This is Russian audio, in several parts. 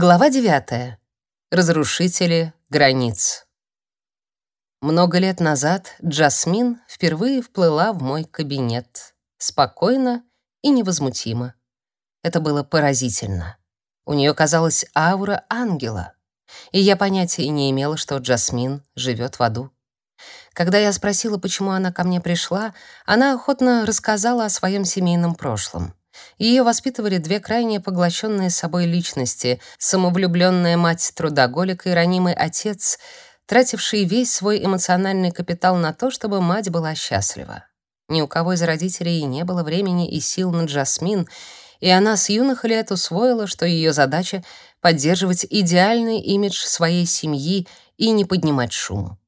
Глава 9. Разрушители границ. Много лет назад Джасмин впервые вплыла в мой кабинет, спокойно и невозмутимо. Это было поразительно. У нее казалась аура ангела, и я понятия не имела, что Джасмин живет в аду. Когда я спросила, почему она ко мне пришла, она охотно рассказала о своем семейном прошлом. Ее воспитывали две крайне поглощенные собой личности: самовлюбленная мать-трудоголик и ранимый отец, тративший весь свой эмоциональный капитал на то, чтобы мать была счастлива. Ни у кого из родителей не было времени и сил на Джасмин, и она с юных лет усвоила, что ее задача поддерживать идеальный имидж своей семьи и не поднимать шум.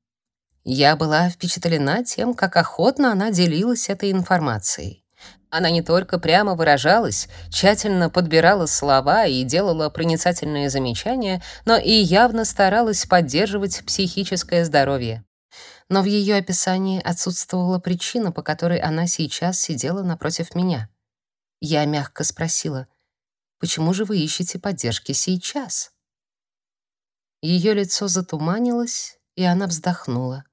Я была впечатлена тем, как охотно она делилась этой информацией. Она не только прямо выражалась, тщательно подбирала слова и делала проницательные замечания, но и явно старалась поддерживать психическое здоровье. Но в ее описании отсутствовала причина, по которой она сейчас сидела напротив меня. Я мягко спросила, «Почему же вы ищете поддержки сейчас?» Ее лицо затуманилось, и она вздохнула.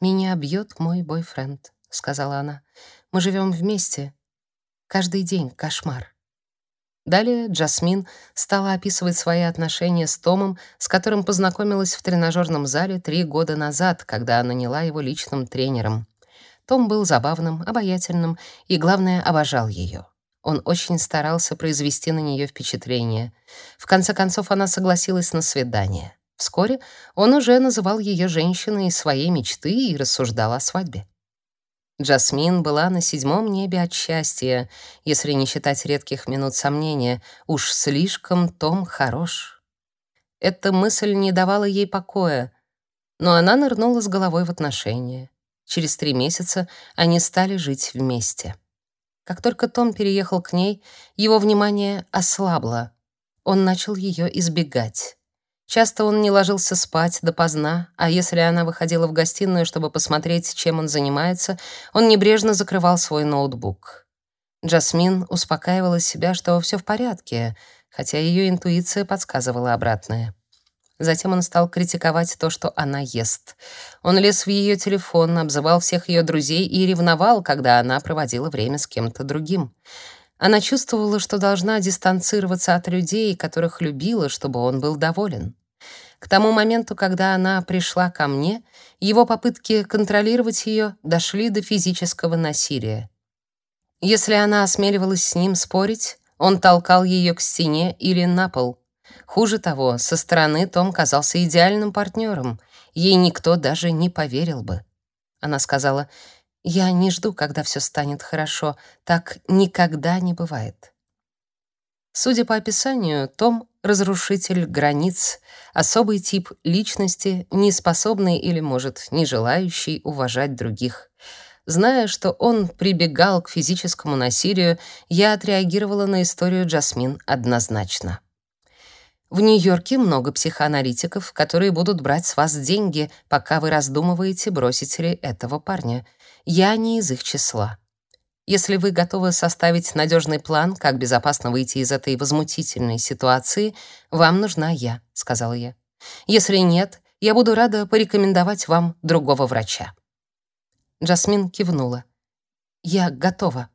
«Меня бьет мой бойфренд», — сказала она. Мы живем вместе. Каждый день кошмар. Далее Джасмин стала описывать свои отношения с Томом, с которым познакомилась в тренажерном зале три года назад, когда наняла его личным тренером. Том был забавным, обаятельным и, главное, обожал ее. Он очень старался произвести на нее впечатление. В конце концов, она согласилась на свидание. Вскоре он уже называл ее женщиной своей мечты и рассуждал о свадьбе. Джасмин была на седьмом небе от счастья, если не считать редких минут сомнения. Уж слишком Том хорош. Эта мысль не давала ей покоя, но она нырнула с головой в отношения. Через три месяца они стали жить вместе. Как только Том переехал к ней, его внимание ослабло. Он начал ее избегать. Часто он не ложился спать допоздна, а если она выходила в гостиную, чтобы посмотреть, чем он занимается, он небрежно закрывал свой ноутбук. Джасмин успокаивала себя, что все в порядке, хотя ее интуиция подсказывала обратное. Затем он стал критиковать то, что она ест. Он лез в ее телефон, обзывал всех ее друзей и ревновал, когда она проводила время с кем-то другим. Она чувствовала, что должна дистанцироваться от людей, которых любила, чтобы он был доволен. К тому моменту, когда она пришла ко мне, его попытки контролировать ее дошли до физического насилия. Если она осмеливалась с ним спорить, он толкал ее к стене или на пол. Хуже того, со стороны Том казался идеальным партнером. Ей никто даже не поверил бы. Она сказала, «Я не жду, когда все станет хорошо. Так никогда не бывает». Судя по описанию, Том разрушитель границ, особый тип личности, не способный или, может, не желающий уважать других. Зная, что он прибегал к физическому насилию, я отреагировала на историю Джасмин однозначно. В Нью-Йорке много психоаналитиков, которые будут брать с вас деньги, пока вы раздумываете, бросить ли этого парня. Я не из их числа. Если вы готовы составить надежный план, как безопасно выйти из этой возмутительной ситуации, вам нужна я, сказала я. Если нет, я буду рада порекомендовать вам другого врача. Джасмин кивнула. Я готова.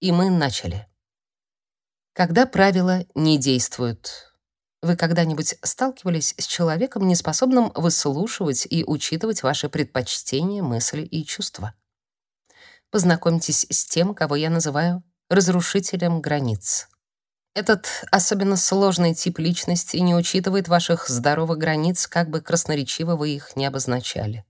И мы начали. Когда правила не действуют. Вы когда-нибудь сталкивались с человеком, неспособным выслушивать и учитывать ваши предпочтения, мысли и чувства? Познакомьтесь с тем, кого я называю разрушителем границ. Этот особенно сложный тип личности не учитывает ваших здоровых границ, как бы красноречиво вы их не обозначали.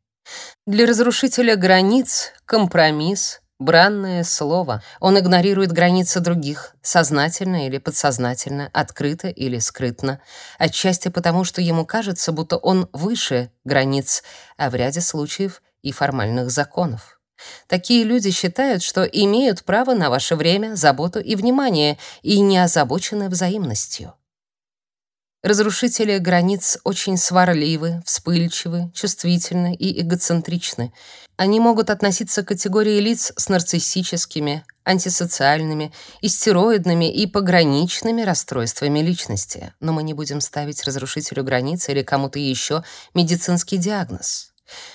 Для разрушителя границ компромисс бранное слово. Он игнорирует границы других, сознательно или подсознательно, открыто или скрытно, отчасти потому, что ему кажется, будто он выше границ, а в ряде случаев и формальных законов. Такие люди считают, что имеют право на ваше время, заботу и внимание и не озабочены взаимностью. Разрушители границ очень сварливы, вспыльчивы, чувствительны и эгоцентричны. Они могут относиться к категории лиц с нарциссическими, антисоциальными, истероидными и пограничными расстройствами личности. Но мы не будем ставить разрушителю границ или кому-то еще медицинский диагноз.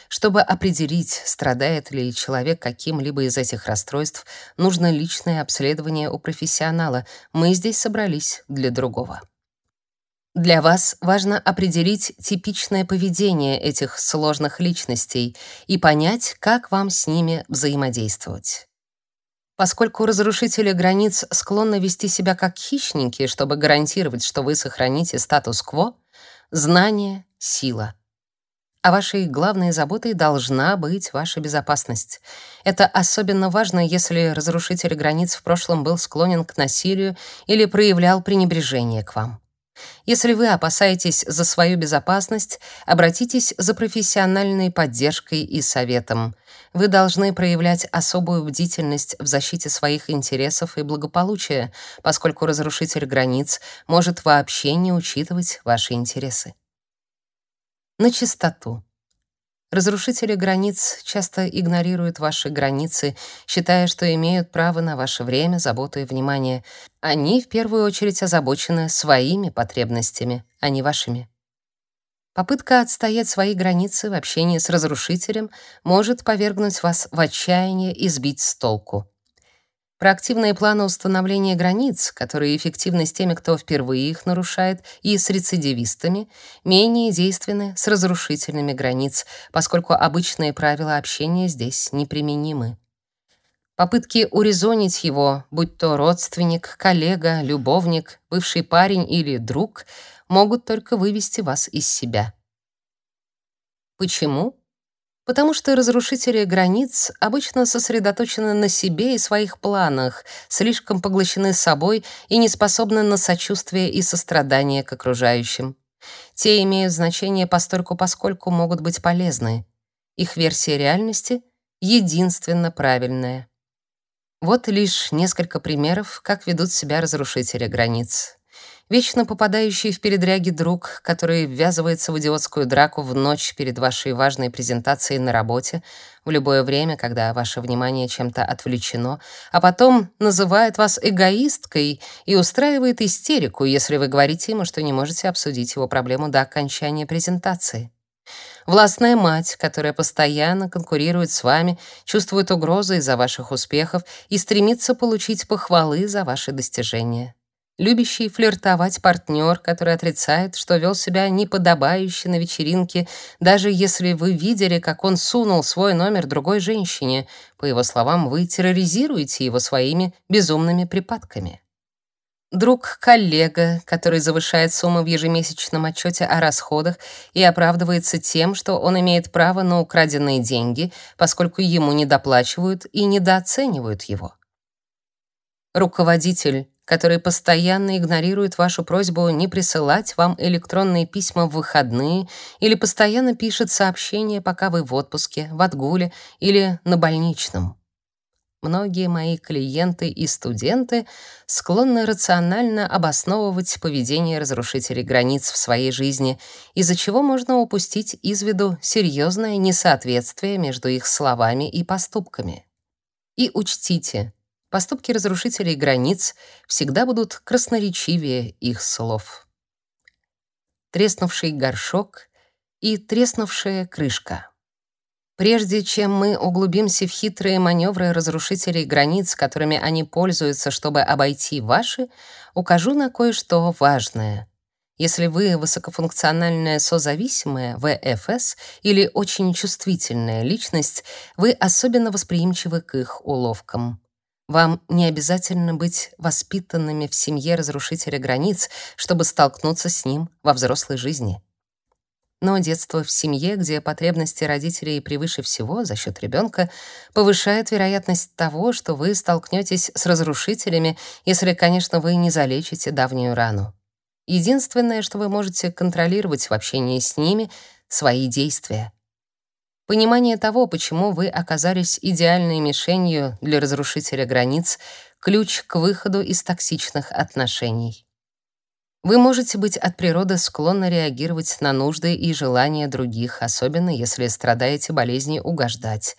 Чтобы определить, страдает ли человек каким-либо из этих расстройств, нужно личное обследование у профессионала. Мы здесь собрались для другого. Для вас важно определить типичное поведение этих сложных личностей и понять, как вам с ними взаимодействовать. Поскольку разрушители границ склонны вести себя как хищники, чтобы гарантировать, что вы сохраните статус-кво, знание — сила. А вашей главной заботой должна быть ваша безопасность. Это особенно важно, если разрушитель границ в прошлом был склонен к насилию или проявлял пренебрежение к вам. Если вы опасаетесь за свою безопасность, обратитесь за профессиональной поддержкой и советом. Вы должны проявлять особую бдительность в защите своих интересов и благополучия, поскольку разрушитель границ может вообще не учитывать ваши интересы. На чистоту. Разрушители границ часто игнорируют ваши границы, считая, что имеют право на ваше время, заботу и внимание. Они в первую очередь озабочены своими потребностями, а не вашими. Попытка отстоять свои границы в общении с разрушителем может повергнуть вас в отчаяние и сбить с толку. Проактивные планы установления границ, которые эффективны с теми, кто впервые их нарушает, и с рецидивистами, менее действенны с разрушительными границ, поскольку обычные правила общения здесь неприменимы. Попытки урезонить его, будь то родственник, коллега, любовник, бывший парень или друг, могут только вывести вас из себя. Почему? Потому что разрушители границ обычно сосредоточены на себе и своих планах, слишком поглощены собой и не способны на сочувствие и сострадание к окружающим. Те имеют значение постольку поскольку могут быть полезны. Их версия реальности единственно правильная. Вот лишь несколько примеров, как ведут себя разрушители границ. Вечно попадающий в передряги друг, который ввязывается в идиотскую драку в ночь перед вашей важной презентацией на работе, в любое время, когда ваше внимание чем-то отвлечено, а потом называет вас эгоисткой и устраивает истерику, если вы говорите ему, что не можете обсудить его проблему до окончания презентации. Властная мать, которая постоянно конкурирует с вами, чувствует угрозу из-за ваших успехов и стремится получить похвалы за ваши достижения любящий флиртовать партнер, который отрицает, что вел себя неподобающе на вечеринке, даже если вы видели, как он сунул свой номер другой женщине. По его словам, вы терроризируете его своими безумными припадками. Друг-коллега, который завышает суммы в ежемесячном отчете о расходах и оправдывается тем, что он имеет право на украденные деньги, поскольку ему недоплачивают и недооценивают его. Руководитель, который постоянно игнорирует вашу просьбу не присылать вам электронные письма в выходные или постоянно пишет сообщения, пока вы в отпуске, в отгуле или на больничном. Многие мои клиенты и студенты склонны рационально обосновывать поведение разрушителей границ в своей жизни, из-за чего можно упустить из виду серьезное несоответствие между их словами и поступками. И учтите, Поступки разрушителей границ всегда будут красноречивее их слов. Треснувший горшок и треснувшая крышка. Прежде чем мы углубимся в хитрые маневры разрушителей границ, которыми они пользуются, чтобы обойти ваши, укажу на кое-что важное. Если вы высокофункциональная созависимая, ВФС, или очень чувствительная личность, вы особенно восприимчивы к их уловкам. Вам не обязательно быть воспитанными в семье разрушителя границ, чтобы столкнуться с ним во взрослой жизни. Но детство в семье, где потребности родителей превыше всего за счет ребенка, повышает вероятность того, что вы столкнетесь с разрушителями, если, конечно, вы не залечите давнюю рану. Единственное, что вы можете контролировать в общении с ними — свои действия. Понимание того, почему вы оказались идеальной мишенью для разрушителя границ, ключ к выходу из токсичных отношений. Вы можете быть от природы склонны реагировать на нужды и желания других, особенно если страдаете болезнью угождать.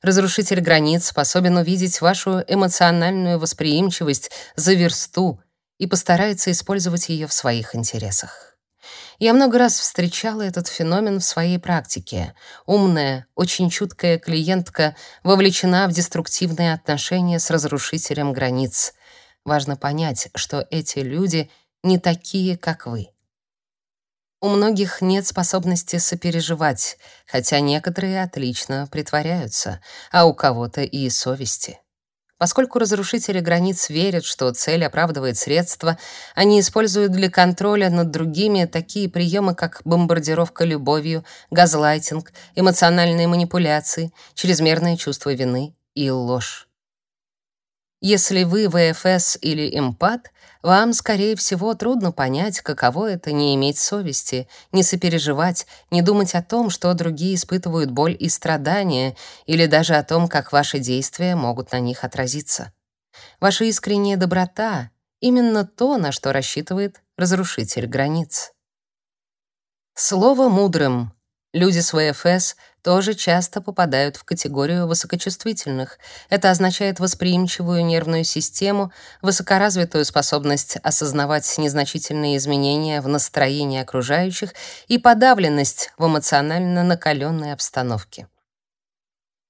Разрушитель границ способен увидеть вашу эмоциональную восприимчивость за версту и постарается использовать ее в своих интересах. Я много раз встречала этот феномен в своей практике. Умная, очень чуткая клиентка вовлечена в деструктивные отношения с разрушителем границ. Важно понять, что эти люди не такие, как вы. У многих нет способности сопереживать, хотя некоторые отлично притворяются, а у кого-то и совести. Поскольку разрушители границ верят, что цель оправдывает средства, они используют для контроля над другими такие приемы, как бомбардировка любовью, газлайтинг, эмоциональные манипуляции, чрезмерное чувство вины и ложь. Если вы ВФС или эмпат, вам, скорее всего, трудно понять, каково это не иметь совести, не сопереживать, не думать о том, что другие испытывают боль и страдания, или даже о том, как ваши действия могут на них отразиться. Ваша искренняя доброта — именно то, на что рассчитывает разрушитель границ. Слово мудрым. Люди с ВФС тоже часто попадают в категорию высокочувствительных. Это означает восприимчивую нервную систему, высокоразвитую способность осознавать незначительные изменения в настроении окружающих и подавленность в эмоционально накаленной обстановке.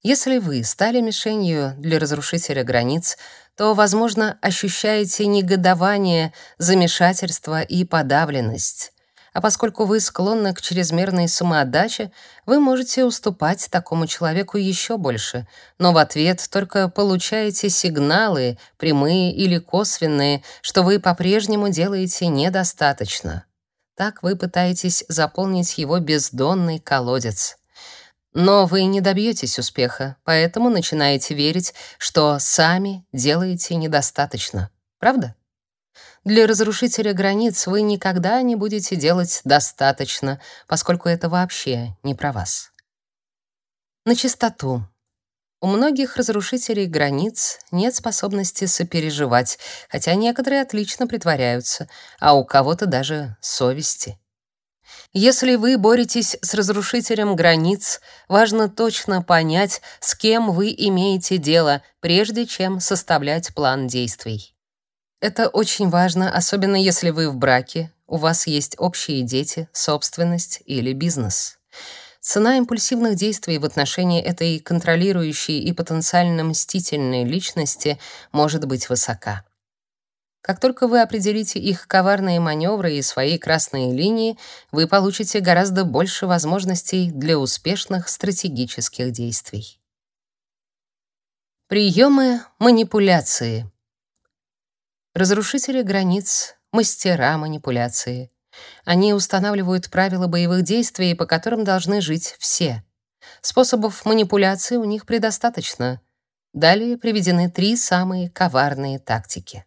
Если вы стали мишенью для разрушителя границ, то, возможно, ощущаете негодование, замешательство и подавленность. А поскольку вы склонны к чрезмерной самоотдаче, вы можете уступать такому человеку еще больше, но в ответ только получаете сигналы, прямые или косвенные, что вы по-прежнему делаете недостаточно. Так вы пытаетесь заполнить его бездонный колодец. Но вы не добьетесь успеха, поэтому начинаете верить, что сами делаете недостаточно. Правда? Для разрушителя границ вы никогда не будете делать достаточно, поскольку это вообще не про вас. На чистоту. У многих разрушителей границ нет способности сопереживать, хотя некоторые отлично притворяются, а у кого-то даже совести. Если вы боретесь с разрушителем границ, важно точно понять, с кем вы имеете дело, прежде чем составлять план действий. Это очень важно, особенно если вы в браке, у вас есть общие дети, собственность или бизнес. Цена импульсивных действий в отношении этой контролирующей и потенциально мстительной личности может быть высока. Как только вы определите их коварные маневры и свои красные линии, вы получите гораздо больше возможностей для успешных стратегических действий. Приемы манипуляции. Разрушители границ, мастера манипуляции. Они устанавливают правила боевых действий, по которым должны жить все. Способов манипуляции у них предостаточно. Далее приведены три самые коварные тактики.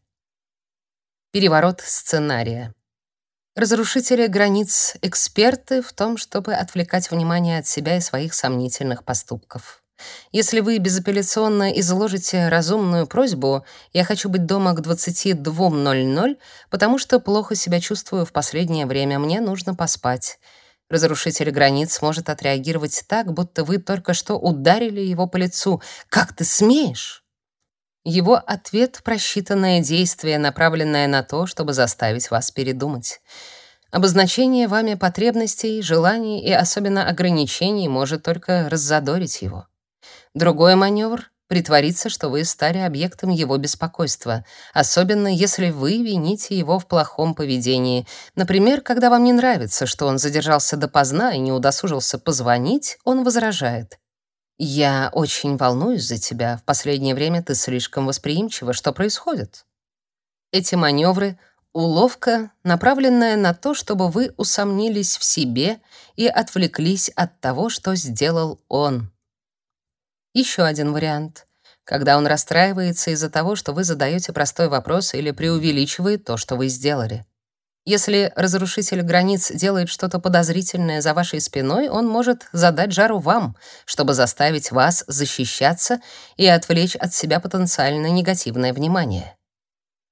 Переворот сценария. Разрушители границ — эксперты в том, чтобы отвлекать внимание от себя и своих сомнительных поступков. Если вы безапелляционно изложите разумную просьбу «я хочу быть дома к 22.00, потому что плохо себя чувствую в последнее время, мне нужно поспать», Разрушитель границ может отреагировать так, будто вы только что ударили его по лицу. «Как ты смеешь?» Его ответ — просчитанное действие, направленное на то, чтобы заставить вас передумать. Обозначение вами потребностей, желаний и особенно ограничений может только раззадорить его. Другой маневр — притвориться, что вы стали объектом его беспокойства, особенно если вы вините его в плохом поведении. Например, когда вам не нравится, что он задержался допоздна и не удосужился позвонить, он возражает. «Я очень волнуюсь за тебя. В последнее время ты слишком восприимчива. Что происходит?» Эти маневры — уловка, направленная на то, чтобы вы усомнились в себе и отвлеклись от того, что сделал он. Еще один вариант. Когда он расстраивается из-за того, что вы задаете простой вопрос или преувеличивает то, что вы сделали. Если разрушитель границ делает что-то подозрительное за вашей спиной, он может задать жару вам, чтобы заставить вас защищаться и отвлечь от себя потенциально негативное внимание.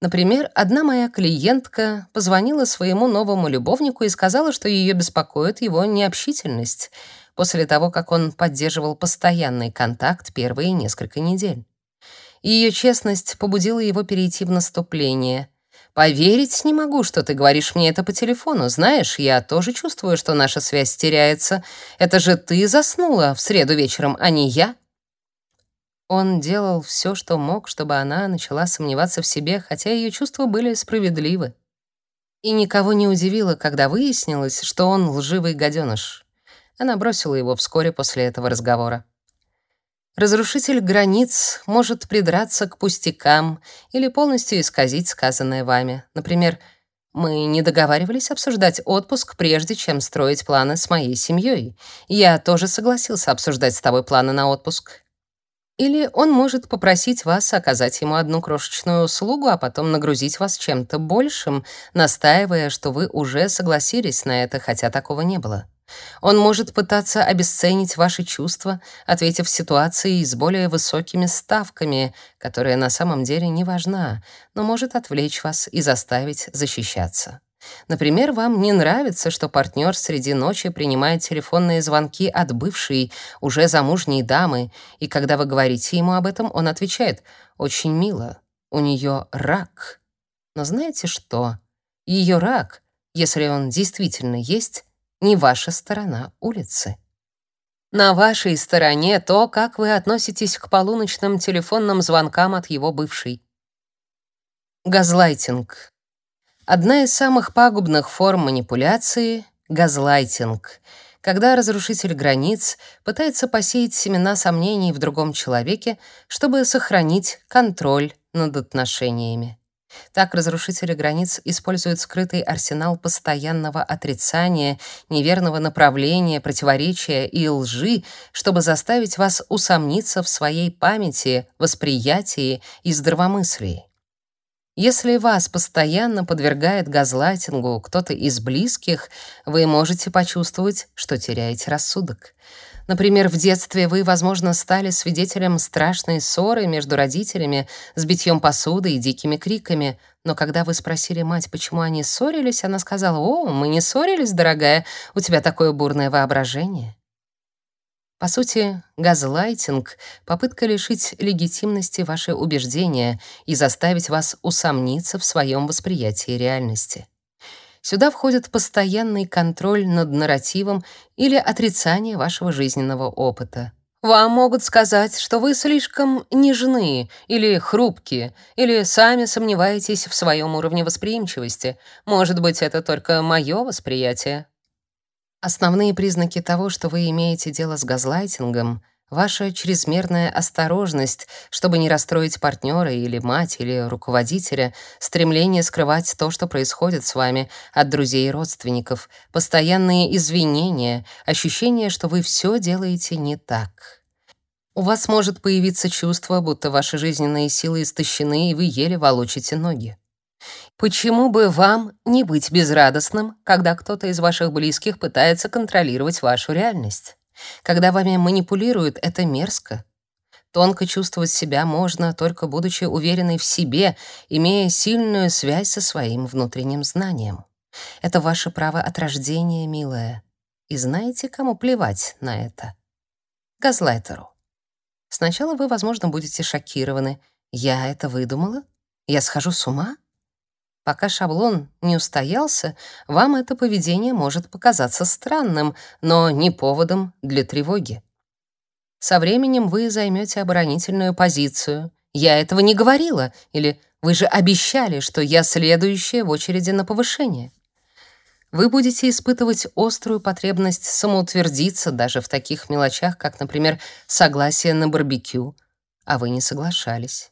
Например, одна моя клиентка позвонила своему новому любовнику и сказала, что ее беспокоит его необщительность — после того, как он поддерживал постоянный контакт первые несколько недель. Ее честность побудила его перейти в наступление. «Поверить не могу, что ты говоришь мне это по телефону. Знаешь, я тоже чувствую, что наша связь теряется. Это же ты заснула в среду вечером, а не я». Он делал все, что мог, чтобы она начала сомневаться в себе, хотя ее чувства были справедливы. И никого не удивило, когда выяснилось, что он лживый гаденыш. Она бросила его вскоре после этого разговора. Разрушитель границ может придраться к пустякам или полностью исказить сказанное вами. Например, мы не договаривались обсуждать отпуск, прежде чем строить планы с моей семьей. Я тоже согласился обсуждать с тобой планы на отпуск. Или он может попросить вас оказать ему одну крошечную услугу, а потом нагрузить вас чем-то большим, настаивая, что вы уже согласились на это, хотя такого не было. Он может пытаться обесценить ваши чувства, ответив ситуации с более высокими ставками, которая на самом деле не важна, но может отвлечь вас и заставить защищаться. Например, вам не нравится, что партнер среди ночи принимает телефонные звонки от бывшей, уже замужней дамы, и когда вы говорите ему об этом, он отвечает «Очень мило, у нее рак». Но знаете что? Ее рак, если он действительно есть, не ваша сторона улицы. На вашей стороне то, как вы относитесь к полуночным телефонным звонкам от его бывшей. Газлайтинг Одна из самых пагубных форм манипуляции — газлайтинг, когда разрушитель границ пытается посеять семена сомнений в другом человеке, чтобы сохранить контроль над отношениями. Так разрушители границ используют скрытый арсенал постоянного отрицания, неверного направления, противоречия и лжи, чтобы заставить вас усомниться в своей памяти, восприятии и здравомыслии. Если вас постоянно подвергает газлайтингу кто-то из близких, вы можете почувствовать, что теряете рассудок. Например, в детстве вы, возможно, стали свидетелем страшной ссоры между родителями с битьем посуды и дикими криками. Но когда вы спросили мать, почему они ссорились, она сказала, «О, мы не ссорились, дорогая, у тебя такое бурное воображение». По сути, газлайтинг — попытка лишить легитимности ваши убеждения и заставить вас усомниться в своем восприятии реальности. Сюда входит постоянный контроль над нарративом или отрицание вашего жизненного опыта. Вам могут сказать, что вы слишком нежны или хрупкие, или сами сомневаетесь в своем уровне восприимчивости. Может быть, это только мое восприятие. Основные признаки того, что вы имеете дело с газлайтингом, ваша чрезмерная осторожность, чтобы не расстроить партнера или мать или руководителя, стремление скрывать то, что происходит с вами от друзей и родственников, постоянные извинения, ощущение, что вы все делаете не так. У вас может появиться чувство, будто ваши жизненные силы истощены, и вы еле волочите ноги. Почему бы вам не быть безрадостным, когда кто-то из ваших близких пытается контролировать вашу реальность? Когда вами манипулируют, это мерзко. Тонко чувствовать себя можно, только будучи уверенной в себе, имея сильную связь со своим внутренним знанием. Это ваше право от рождения, милая. И знаете, кому плевать на это? Газлайтеру. Сначала вы, возможно, будете шокированы. Я это выдумала? Я схожу с ума? Пока шаблон не устоялся, вам это поведение может показаться странным, но не поводом для тревоги. Со временем вы займете оборонительную позицию. «Я этого не говорила» или «Вы же обещали, что я следующая в очереди на повышение». Вы будете испытывать острую потребность самоутвердиться даже в таких мелочах, как, например, согласие на барбекю, а вы не соглашались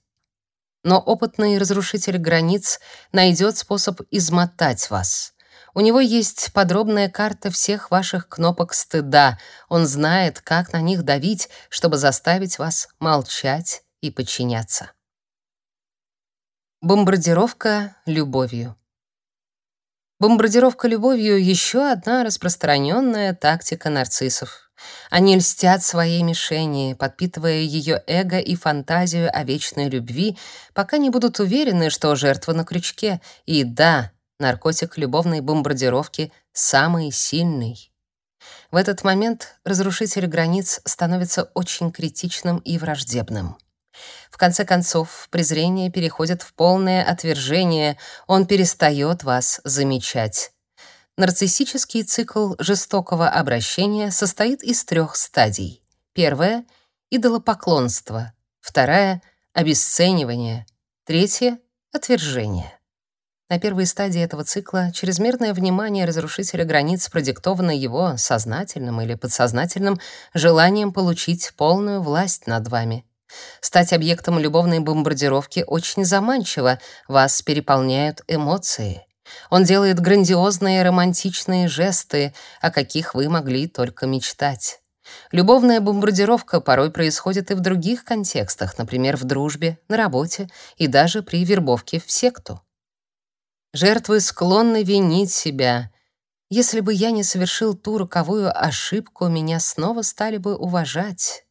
но опытный разрушитель границ найдет способ измотать вас. У него есть подробная карта всех ваших кнопок стыда. Он знает, как на них давить, чтобы заставить вас молчать и подчиняться. Бомбардировка любовью. Бомбардировка любовью — еще одна распространенная тактика нарциссов. Они льстят своей мишени, подпитывая ее эго и фантазию о вечной любви, пока не будут уверены, что жертва на крючке. И да, наркотик любовной бомбардировки самый сильный. В этот момент разрушитель границ становится очень критичным и враждебным. В конце концов, презрение переходит в полное отвержение, он перестает вас замечать. Нарциссический цикл жестокого обращения состоит из трех стадий. Первая — идолопоклонство. Вторая — обесценивание. Третья — отвержение. На первой стадии этого цикла чрезмерное внимание разрушителя границ продиктовано его сознательным или подсознательным желанием получить полную власть над вами. Стать объектом любовной бомбардировки очень заманчиво, вас переполняют эмоции. Он делает грандиозные романтичные жесты, о каких вы могли только мечтать. Любовная бомбардировка порой происходит и в других контекстах, например, в дружбе, на работе и даже при вербовке в секту. Жертвы склонны винить себя. Если бы я не совершил ту роковую ошибку, меня снова стали бы уважать.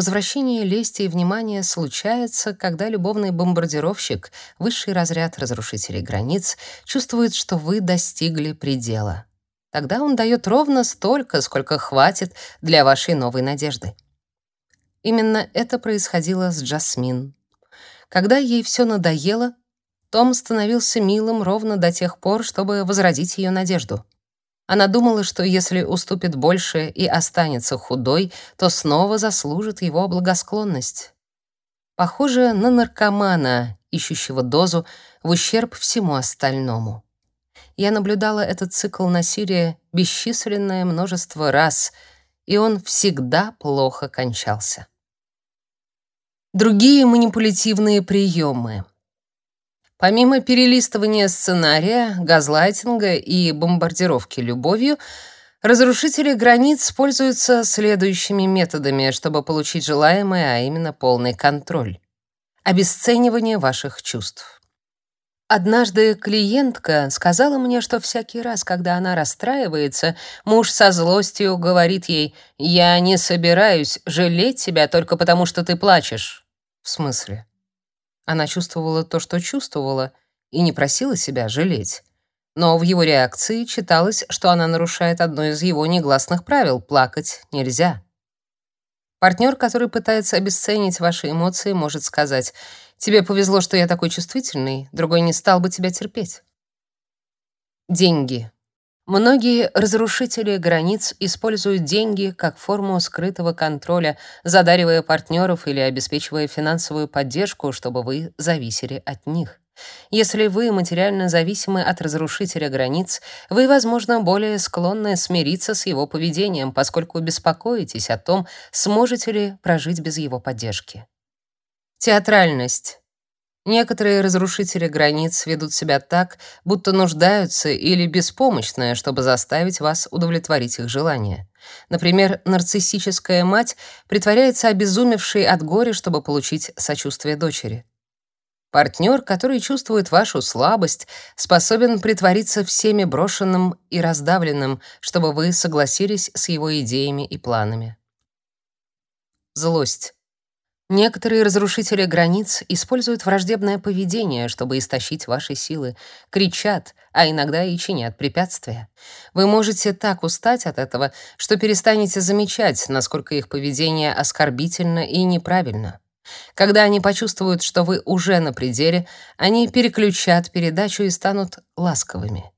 Возвращение лести и внимания случается, когда любовный бомбардировщик, высший разряд разрушителей границ, чувствует, что вы достигли предела. Тогда он дает ровно столько, сколько хватит для вашей новой надежды. Именно это происходило с Джасмин. Когда ей все надоело, том становился милым ровно до тех пор, чтобы возродить ее надежду. Она думала, что если уступит больше и останется худой, то снова заслужит его благосклонность. Похоже на наркомана, ищущего дозу в ущерб всему остальному. Я наблюдала этот цикл насилия бесчисленное множество раз, и он всегда плохо кончался. Другие манипулятивные приемы. Помимо перелистывания сценария, газлайтинга и бомбардировки любовью, разрушители границ пользуются следующими методами, чтобы получить желаемое, а именно полный контроль. Обесценивание ваших чувств. Однажды клиентка сказала мне, что всякий раз, когда она расстраивается, муж со злостью говорит ей: "Я не собираюсь жалеть тебя только потому, что ты плачешь". В смысле? Она чувствовала то, что чувствовала, и не просила себя жалеть. Но в его реакции читалось, что она нарушает одно из его негласных правил — плакать нельзя. Партнер, который пытается обесценить ваши эмоции, может сказать, «Тебе повезло, что я такой чувствительный, другой не стал бы тебя терпеть». Деньги. Многие разрушители границ используют деньги как форму скрытого контроля, задаривая партнеров или обеспечивая финансовую поддержку, чтобы вы зависели от них. Если вы материально зависимы от разрушителя границ, вы, возможно, более склонны смириться с его поведением, поскольку беспокоитесь о том, сможете ли прожить без его поддержки. Театральность. Некоторые разрушители границ ведут себя так, будто нуждаются или беспомощны, чтобы заставить вас удовлетворить их желания. Например, нарциссическая мать притворяется обезумевшей от горя, чтобы получить сочувствие дочери. Партнер, который чувствует вашу слабость, способен притвориться всеми брошенным и раздавленным, чтобы вы согласились с его идеями и планами. Злость. Некоторые разрушители границ используют враждебное поведение, чтобы истощить ваши силы, кричат, а иногда и чинят препятствия. Вы можете так устать от этого, что перестанете замечать, насколько их поведение оскорбительно и неправильно. Когда они почувствуют, что вы уже на пределе, они переключат передачу и станут ласковыми.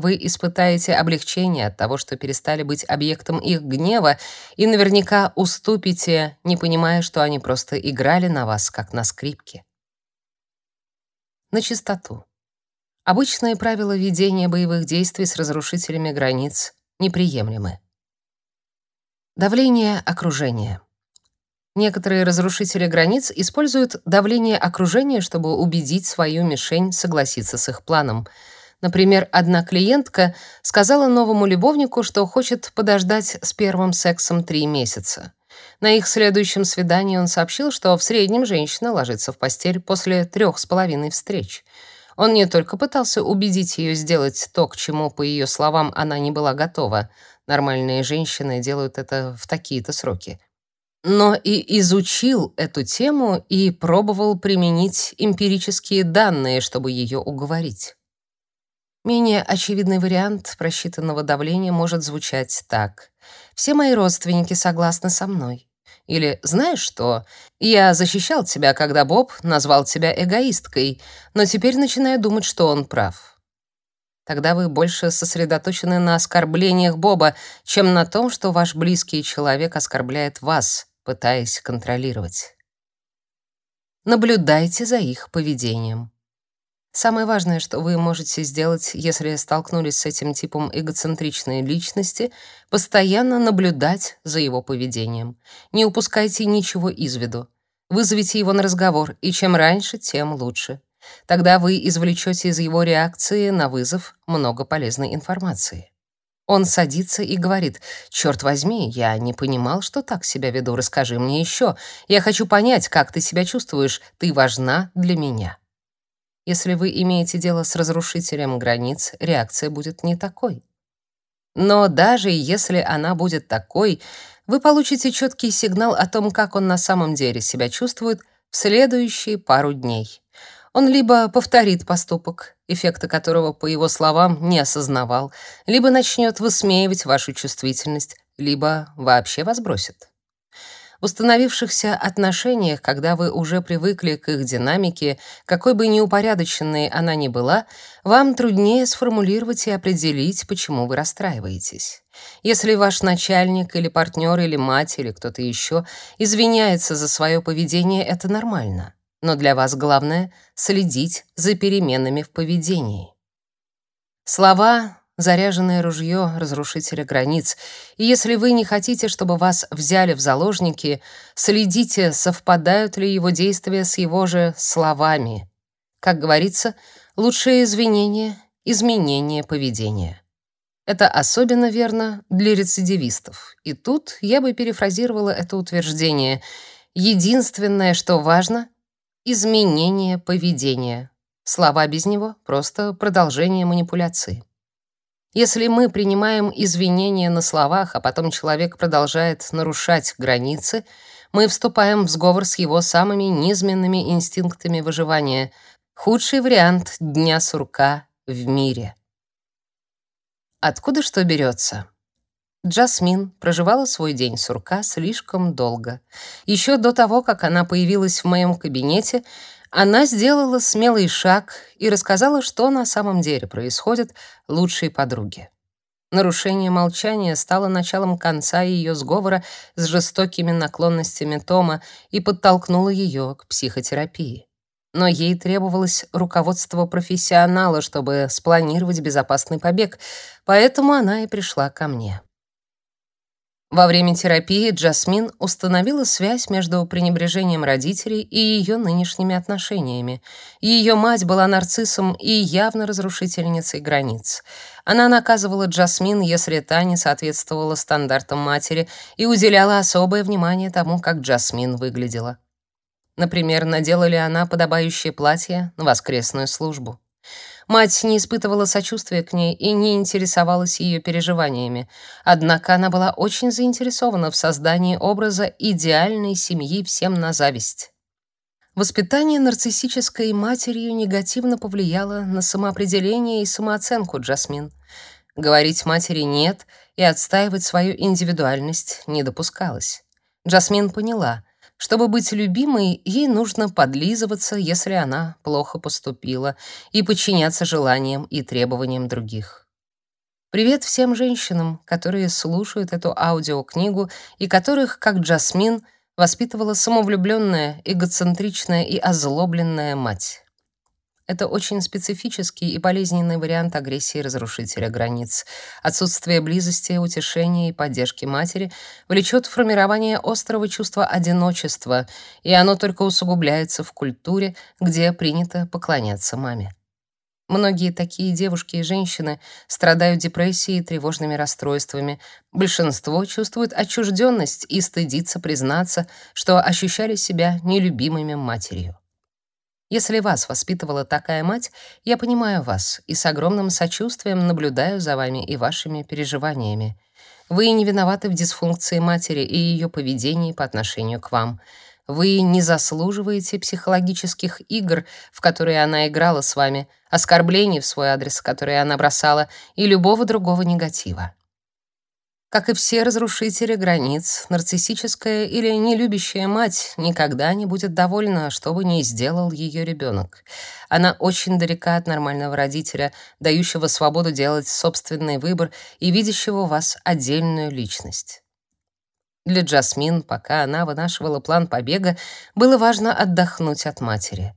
Вы испытаете облегчение от того, что перестали быть объектом их гнева, и наверняка уступите, не понимая, что они просто играли на вас, как на скрипке. На чистоту. Обычные правила ведения боевых действий с разрушителями границ неприемлемы. Давление окружения. Некоторые разрушители границ используют давление окружения, чтобы убедить свою мишень согласиться с их планом — Например, одна клиентка сказала новому любовнику, что хочет подождать с первым сексом три месяца. На их следующем свидании он сообщил, что в среднем женщина ложится в постель после трех с половиной встреч. Он не только пытался убедить ее сделать то, к чему, по ее словам, она не была готова. Нормальные женщины делают это в такие-то сроки. Но и изучил эту тему и пробовал применить эмпирические данные, чтобы ее уговорить. Менее очевидный вариант просчитанного давления может звучать так. «Все мои родственники согласны со мной». Или «Знаешь что? Я защищал тебя, когда Боб назвал тебя эгоисткой, но теперь начинаю думать, что он прав». Тогда вы больше сосредоточены на оскорблениях Боба, чем на том, что ваш близкий человек оскорбляет вас, пытаясь контролировать. Наблюдайте за их поведением. Самое важное, что вы можете сделать, если столкнулись с этим типом эгоцентричной личности, постоянно наблюдать за его поведением. Не упускайте ничего из виду. Вызовите его на разговор, и чем раньше, тем лучше. Тогда вы извлечете из его реакции на вызов много полезной информации. Он садится и говорит, «Черт возьми, я не понимал, что так себя веду, расскажи мне еще. Я хочу понять, как ты себя чувствуешь, ты важна для меня». Если вы имеете дело с разрушителем границ, реакция будет не такой. Но даже если она будет такой, вы получите четкий сигнал о том, как он на самом деле себя чувствует в следующие пару дней. Он либо повторит поступок, эффекта которого, по его словам, не осознавал, либо начнет высмеивать вашу чувствительность, либо вообще вас бросит. В установившихся отношениях, когда вы уже привыкли к их динамике, какой бы неупорядоченной она ни была, вам труднее сформулировать и определить, почему вы расстраиваетесь. Если ваш начальник или партнер или мать или кто-то еще извиняется за свое поведение, это нормально. Но для вас главное — следить за переменами в поведении. Слова заряженное ружье разрушителя границ. И если вы не хотите, чтобы вас взяли в заложники, следите, совпадают ли его действия с его же словами. Как говорится, лучшее извинение — изменение поведения. Это особенно верно для рецидивистов. И тут я бы перефразировала это утверждение. Единственное, что важно — изменение поведения. Слова без него — просто продолжение манипуляции. Если мы принимаем извинения на словах, а потом человек продолжает нарушать границы, мы вступаем в сговор с его самыми низменными инстинктами выживания. Худший вариант дня сурка в мире. Откуда что берется? Джасмин проживала свой день сурка слишком долго. Еще до того, как она появилась в моем кабинете, она сделала смелый шаг и рассказала, что на самом деле происходит лучшей подруге. Нарушение молчания стало началом конца ее сговора с жестокими наклонностями Тома и подтолкнуло ее к психотерапии. Но ей требовалось руководство профессионала, чтобы спланировать безопасный побег, поэтому она и пришла ко мне. Во время терапии Джасмин установила связь между пренебрежением родителей и ее нынешними отношениями. Ее мать была нарциссом и явно разрушительницей границ. Она наказывала Джасмин, если та не соответствовала стандартам матери, и уделяла особое внимание тому, как Джасмин выглядела. Например, надела ли она подобающее платье на воскресную службу. Мать не испытывала сочувствия к ней и не интересовалась ее переживаниями. Однако она была очень заинтересована в создании образа идеальной семьи всем на зависть. Воспитание нарциссической матерью негативно повлияло на самоопределение и самооценку Джасмин. Говорить матери «нет» и отстаивать свою индивидуальность не допускалось. Джасмин поняла, чтобы быть любимой, ей нужно подлизываться, если она плохо поступила, и подчиняться желаниям и требованиям других. Привет всем женщинам, которые слушают эту аудиокнигу и которых, как Джасмин, воспитывала самовлюбленная, эгоцентричная и озлобленная мать. Это очень специфический и болезненный вариант агрессии разрушителя границ. Отсутствие близости, утешения и поддержки матери влечет формирование острого чувства одиночества, и оно только усугубляется в культуре, где принято поклоняться маме. Многие такие девушки и женщины страдают депрессией и тревожными расстройствами. Большинство чувствует отчужденность и стыдится признаться, что ощущали себя нелюбимыми матерью. Если вас воспитывала такая мать, я понимаю вас и с огромным сочувствием наблюдаю за вами и вашими переживаниями. Вы не виноваты в дисфункции матери и ее поведении по отношению к вам. Вы не заслуживаете психологических игр, в которые она играла с вами, оскорблений в свой адрес, которые она бросала, и любого другого негатива. Как и все разрушители границ, нарциссическая или нелюбящая мать никогда не будет довольна, что бы ни сделал ее ребенок. Она очень далека от нормального родителя, дающего свободу делать собственный выбор и видящего вас отдельную личность. Для Джасмин, пока она вынашивала план побега, было важно отдохнуть от матери.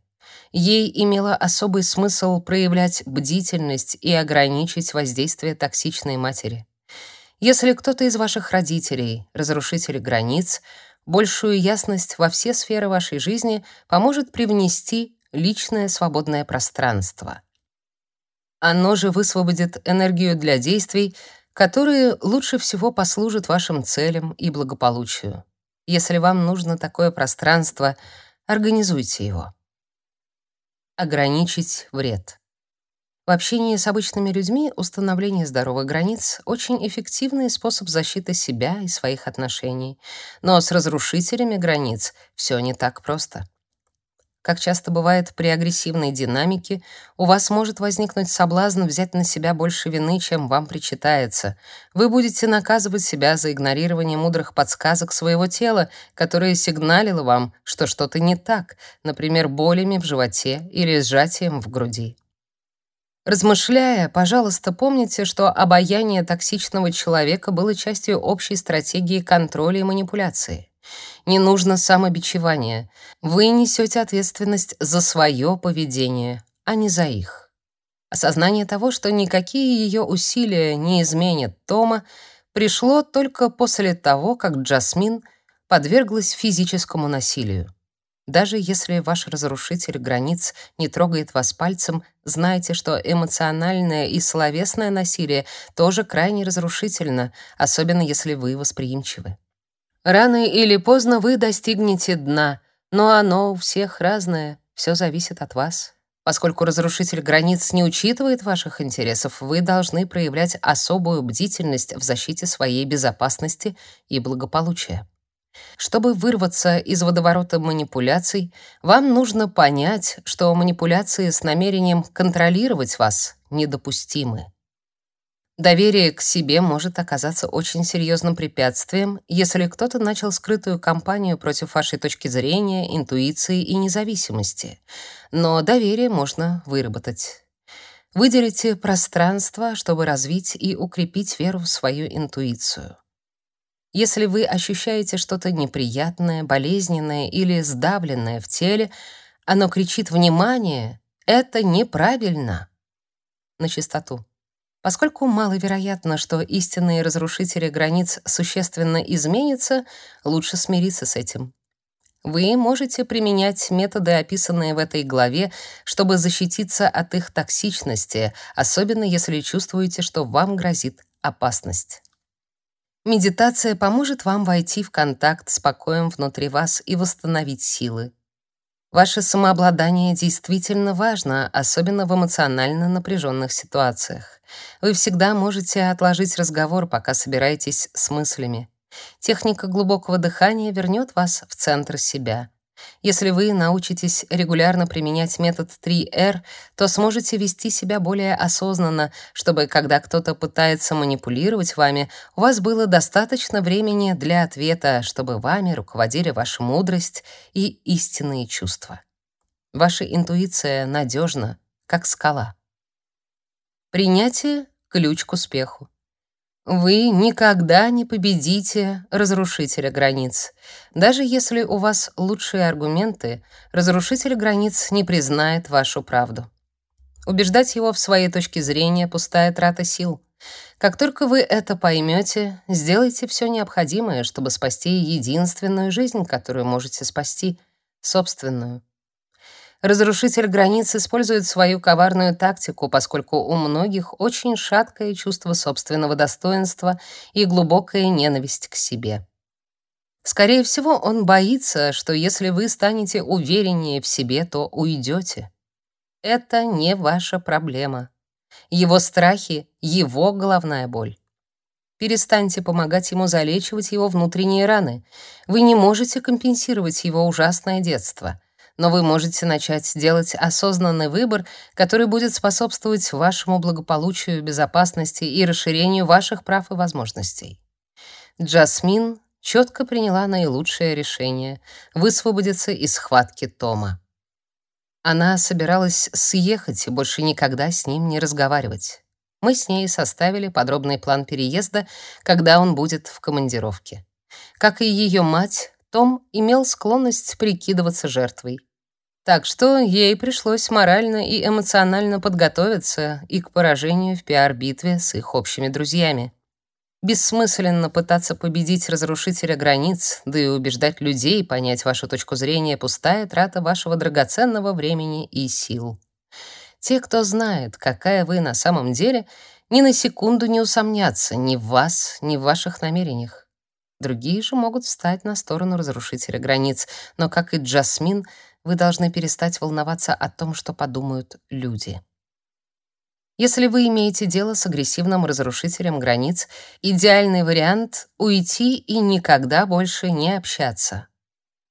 Ей имело особый смысл проявлять бдительность и ограничить воздействие токсичной матери. Если кто-то из ваших родителей — разрушитель границ, большую ясность во все сферы вашей жизни поможет привнести личное свободное пространство. Оно же высвободит энергию для действий, которые лучше всего послужат вашим целям и благополучию. Если вам нужно такое пространство, организуйте его. Ограничить вред. В общении с обычными людьми установление здоровых границ — очень эффективный способ защиты себя и своих отношений. Но с разрушителями границ все не так просто. Как часто бывает при агрессивной динамике, у вас может возникнуть соблазн взять на себя больше вины, чем вам причитается. Вы будете наказывать себя за игнорирование мудрых подсказок своего тела, которое сигналило вам, что что-то не так, например, болями в животе или сжатием в груди. Размышляя, пожалуйста, помните, что обаяние токсичного человека было частью общей стратегии контроля и манипуляции. Не нужно самобичевания. Вы несете ответственность за свое поведение, а не за их. Осознание того, что никакие ее усилия не изменят Тома, пришло только после того, как Джасмин подверглась физическому насилию. Даже если ваш разрушитель границ не трогает вас пальцем, знайте, что эмоциональное и словесное насилие тоже крайне разрушительно, особенно если вы восприимчивы. Рано или поздно вы достигнете дна, но оно у всех разное, все зависит от вас. Поскольку разрушитель границ не учитывает ваших интересов, вы должны проявлять особую бдительность в защите своей безопасности и благополучия. Чтобы вырваться из водоворота манипуляций, вам нужно понять, что манипуляции с намерением контролировать вас недопустимы. Доверие к себе может оказаться очень серьезным препятствием, если кто-то начал скрытую кампанию против вашей точки зрения, интуиции и независимости. Но доверие можно выработать. Выделите пространство, чтобы развить и укрепить веру в свою интуицию. Если вы ощущаете что-то неприятное, болезненное или сдавленное в теле, оно кричит «Внимание! Это неправильно!» На чистоту. Поскольку маловероятно, что истинные разрушители границ существенно изменятся, лучше смириться с этим. Вы можете применять методы, описанные в этой главе, чтобы защититься от их токсичности, особенно если чувствуете, что вам грозит опасность. Медитация поможет вам войти в контакт с покоем внутри вас и восстановить силы. Ваше самообладание действительно важно, особенно в эмоционально напряженных ситуациях. Вы всегда можете отложить разговор, пока собираетесь с мыслями. Техника глубокого дыхания вернет вас в центр себя. Если вы научитесь регулярно применять метод 3R, то сможете вести себя более осознанно, чтобы когда кто-то пытается манипулировать вами, у вас было достаточно времени для ответа, чтобы вами руководили ваша мудрость и истинные чувства. Ваша интуиция надежна, как скала. Принятие — ключ к успеху. Вы никогда не победите разрушителя границ. Даже если у вас лучшие аргументы, разрушитель границ не признает вашу правду. Убеждать его в своей точке зрения — пустая трата сил. Как только вы это поймете, сделайте все необходимое, чтобы спасти единственную жизнь, которую можете спасти — собственную. Разрушитель границ использует свою коварную тактику, поскольку у многих очень шаткое чувство собственного достоинства и глубокая ненависть к себе. Скорее всего, он боится, что если вы станете увереннее в себе, то уйдете. Это не ваша проблема. Его страхи — его головная боль. Перестаньте помогать ему залечивать его внутренние раны. Вы не можете компенсировать его ужасное детство, но вы можете начать делать осознанный выбор, который будет способствовать вашему благополучию, безопасности и расширению ваших прав и возможностей. Джасмин четко приняла наилучшее решение — высвободиться из схватки Тома. Она собиралась съехать и больше никогда с ним не разговаривать. Мы с ней составили подробный план переезда, когда он будет в командировке. Как и ее мать, том имел склонность прикидываться жертвой. Так что ей пришлось морально и эмоционально подготовиться и к поражению в пиар-битве с их общими друзьями. Бессмысленно пытаться победить разрушителя границ, да и убеждать людей понять вашу точку зрения, пустая трата вашего драгоценного времени и сил. Те, кто знает, какая вы на самом деле, ни на секунду не усомнятся ни в вас, ни в ваших намерениях. Другие же могут встать на сторону разрушителя границ, но, как и Джасмин, вы должны перестать волноваться о том, что подумают люди. Если вы имеете дело с агрессивным разрушителем границ, идеальный вариант — уйти и никогда больше не общаться.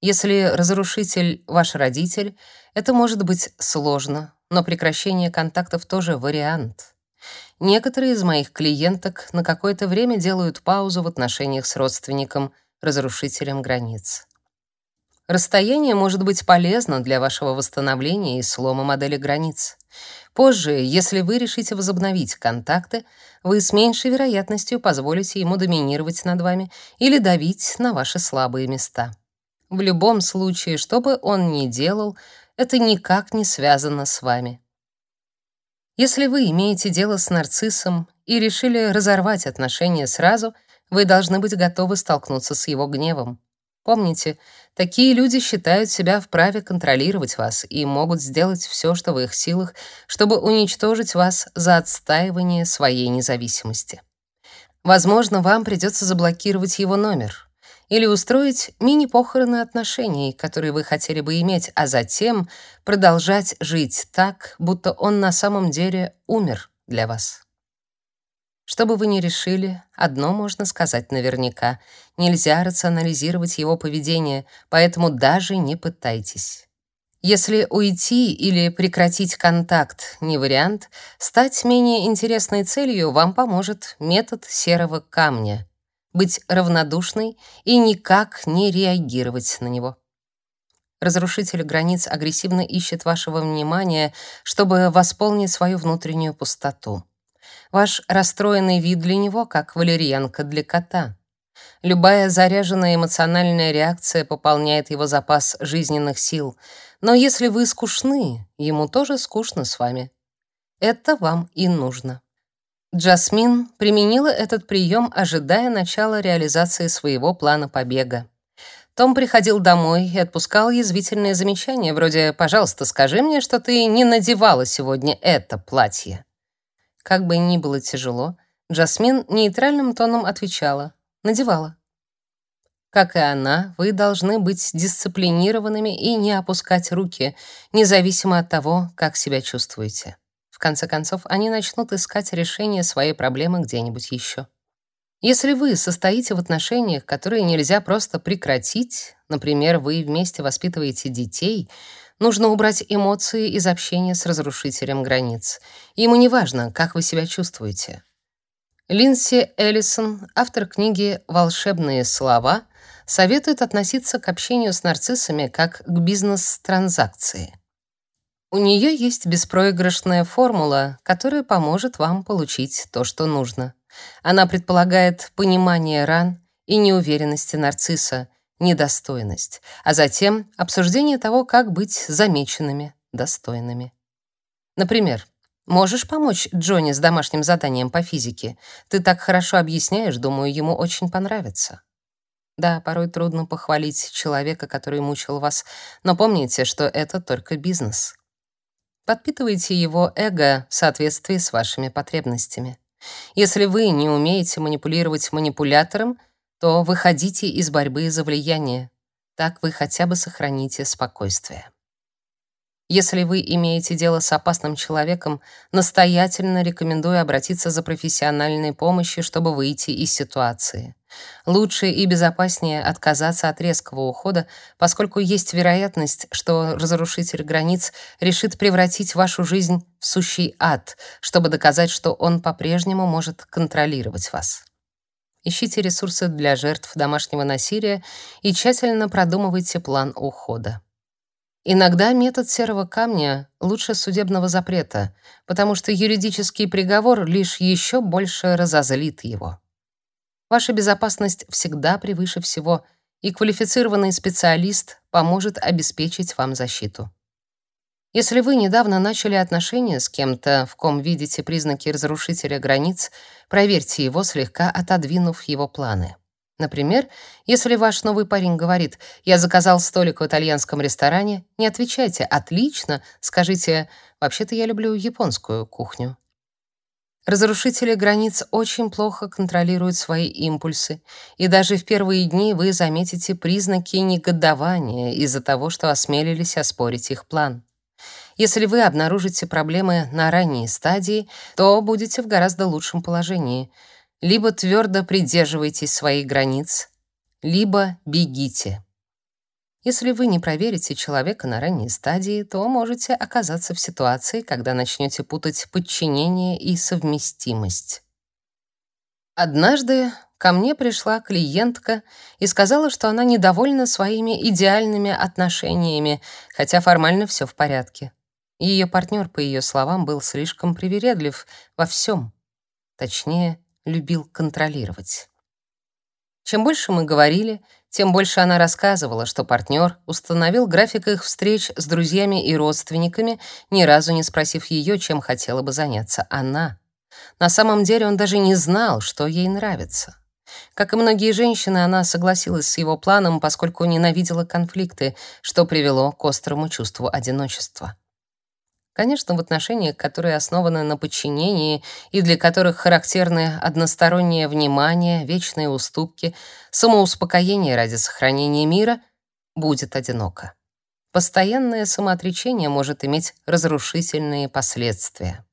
Если разрушитель — ваш родитель, это может быть сложно, но прекращение контактов тоже вариант. Некоторые из моих клиенток на какое-то время делают паузу в отношениях с родственником, разрушителем границ. Расстояние может быть полезно для вашего восстановления и слома модели границ. Позже, если вы решите возобновить контакты, вы с меньшей вероятностью позволите ему доминировать над вами или давить на ваши слабые места. В любом случае, что бы он ни делал, это никак не связано с вами. Если вы имеете дело с нарциссом и решили разорвать отношения сразу, вы должны быть готовы столкнуться с его гневом. Помните, такие люди считают себя вправе контролировать вас и могут сделать все, что в их силах, чтобы уничтожить вас за отстаивание своей независимости. Возможно, вам придется заблокировать его номер, или устроить мини-похороны отношений, которые вы хотели бы иметь, а затем продолжать жить так, будто он на самом деле умер для вас. Что бы вы ни решили, одно можно сказать наверняка. Нельзя рационализировать его поведение, поэтому даже не пытайтесь. Если уйти или прекратить контакт не вариант, стать менее интересной целью вам поможет метод серого камня — быть равнодушной и никак не реагировать на него. Разрушитель границ агрессивно ищет вашего внимания, чтобы восполнить свою внутреннюю пустоту. Ваш расстроенный вид для него как валерьянка для кота. Любая заряженная эмоциональная реакция пополняет его запас жизненных сил. Но если вы скучны, ему тоже скучно с вами. Это вам и нужно. Джасмин применила этот прием, ожидая начала реализации своего плана побега. Том приходил домой и отпускал язвительные замечания, вроде «пожалуйста, скажи мне, что ты не надевала сегодня это платье». Как бы ни было тяжело, Джасмин нейтральным тоном отвечала «надевала». Как и она, вы должны быть дисциплинированными и не опускать руки, независимо от того, как себя чувствуете конце концов, они начнут искать решение своей проблемы где-нибудь еще. Если вы состоите в отношениях, которые нельзя просто прекратить, например, вы вместе воспитываете детей, нужно убрать эмоции из общения с разрушителем границ. Ему не важно, как вы себя чувствуете. Линси Эллисон, автор книги «Волшебные слова», советует относиться к общению с нарциссами как к бизнес-транзакции. У нее есть беспроигрышная формула, которая поможет вам получить то, что нужно. Она предполагает понимание ран и неуверенности нарцисса, недостойность, а затем обсуждение того, как быть замеченными, достойными. Например, можешь помочь Джонни с домашним заданием по физике? Ты так хорошо объясняешь, думаю, ему очень понравится. Да, порой трудно похвалить человека, который мучил вас, но помните, что это только бизнес. Подпитывайте его эго в соответствии с вашими потребностями. Если вы не умеете манипулировать манипулятором, то выходите из борьбы за влияние. Так вы хотя бы сохраните спокойствие. Если вы имеете дело с опасным человеком, настоятельно рекомендую обратиться за профессиональной помощью, чтобы выйти из ситуации. Лучше и безопаснее отказаться от резкого ухода, поскольку есть вероятность, что разрушитель границ решит превратить вашу жизнь в сущий ад, чтобы доказать, что он по-прежнему может контролировать вас. Ищите ресурсы для жертв домашнего насилия и тщательно продумывайте план ухода. Иногда метод серого камня лучше судебного запрета, потому что юридический приговор лишь еще больше разозлит его. Ваша безопасность всегда превыше всего, и квалифицированный специалист поможет обеспечить вам защиту. Если вы недавно начали отношения с кем-то, в ком видите признаки разрушителя границ, проверьте его, слегка отодвинув его планы. Например, если ваш новый парень говорит «я заказал столик в итальянском ресторане», не отвечайте «отлично», скажите «вообще-то я люблю японскую кухню». Разрушители границ очень плохо контролируют свои импульсы, и даже в первые дни вы заметите признаки негодования из-за того, что осмелились оспорить их план. Если вы обнаружите проблемы на ранней стадии, то будете в гораздо лучшем положении — либо твердо придерживайтесь своих границ, либо бегите. Если вы не проверите человека на ранней стадии, то можете оказаться в ситуации, когда начнете путать подчинение и совместимость. Однажды ко мне пришла клиентка и сказала, что она недовольна своими идеальными отношениями, хотя формально все в порядке. Ее партнер, по ее словам, был слишком привередлив во всем. Точнее, любил контролировать. Чем больше мы говорили, тем больше она рассказывала, что партнер установил график их встреч с друзьями и родственниками, ни разу не спросив ее, чем хотела бы заняться она. На самом деле он даже не знал, что ей нравится. Как и многие женщины, она согласилась с его планом, поскольку ненавидела конфликты, что привело к острому чувству одиночества. Конечно, в отношениях, которые основаны на подчинении и для которых характерны одностороннее внимание, вечные уступки, самоуспокоение ради сохранения мира, будет одиноко. Постоянное самоотречение может иметь разрушительные последствия.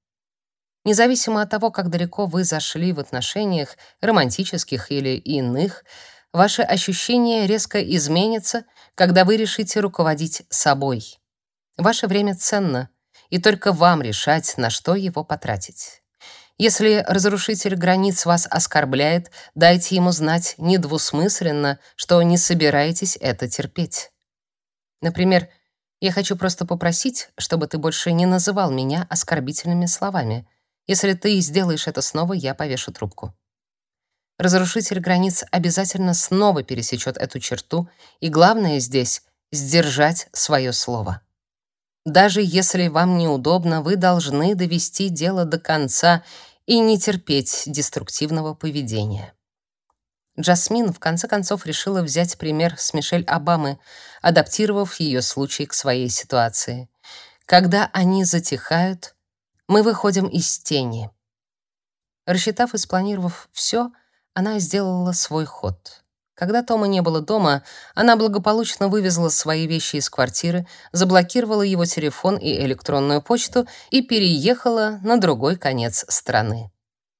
Независимо от того, как далеко вы зашли в отношениях, романтических или иных, ваши ощущения резко изменятся, когда вы решите руководить собой. Ваше время ценно — и только вам решать, на что его потратить. Если разрушитель границ вас оскорбляет, дайте ему знать недвусмысленно, что не собираетесь это терпеть. Например, я хочу просто попросить, чтобы ты больше не называл меня оскорбительными словами. Если ты сделаешь это снова, я повешу трубку. Разрушитель границ обязательно снова пересечет эту черту, и главное здесь — сдержать свое слово. Даже если вам неудобно, вы должны довести дело до конца и не терпеть деструктивного поведения. Джасмин в конце концов решила взять пример с Мишель Обамы, адаптировав ее случай к своей ситуации. Когда они затихают, мы выходим из тени. Рассчитав и спланировав все, она сделала свой ход. Когда Тома не было дома, она благополучно вывезла свои вещи из квартиры, заблокировала его телефон и электронную почту и переехала на другой конец страны.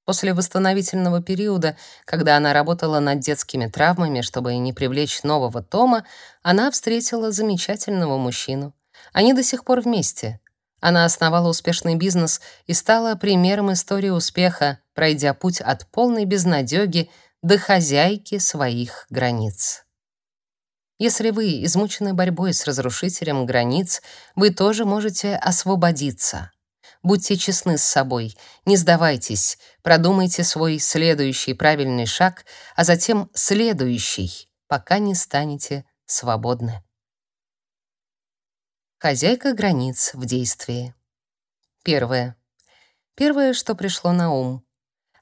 После восстановительного периода, когда она работала над детскими травмами, чтобы не привлечь нового Тома, она встретила замечательного мужчину. Они до сих пор вместе. Она основала успешный бизнес и стала примером истории успеха, пройдя путь от полной безнадёги до хозяйки своих границ. Если вы измучены борьбой с разрушителем границ, вы тоже можете освободиться. Будьте честны с собой, не сдавайтесь, продумайте свой следующий правильный шаг, а затем следующий, пока не станете свободны. Хозяйка границ в действии. Первое. Первое, что пришло на ум.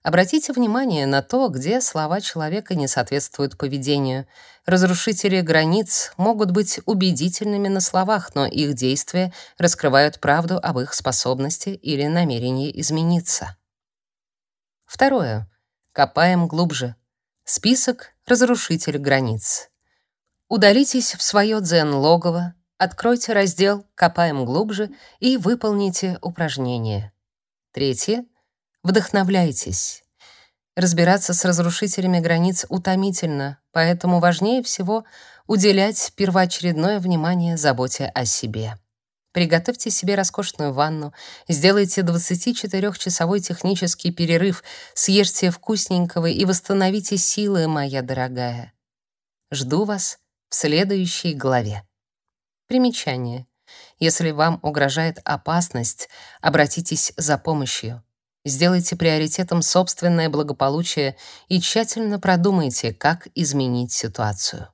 Обратите внимание на то, где слова человека не соответствуют поведению. Разрушители границ могут быть убедительными на словах, но их действия раскрывают правду об их способности или намерении измениться. Второе. Копаем глубже. Список разрушитель границ. Удалитесь в свое дзен-логово, Откройте раздел «Копаем глубже» и выполните упражнение. Третье. Вдохновляйтесь. Разбираться с разрушителями границ утомительно, поэтому важнее всего уделять первоочередное внимание заботе о себе. Приготовьте себе роскошную ванну, сделайте 24-часовой технический перерыв, съешьте вкусненького и восстановите силы, моя дорогая. Жду вас в следующей главе. Примечание. Если вам угрожает опасность, обратитесь за помощью. Сделайте приоритетом собственное благополучие и тщательно продумайте, как изменить ситуацию.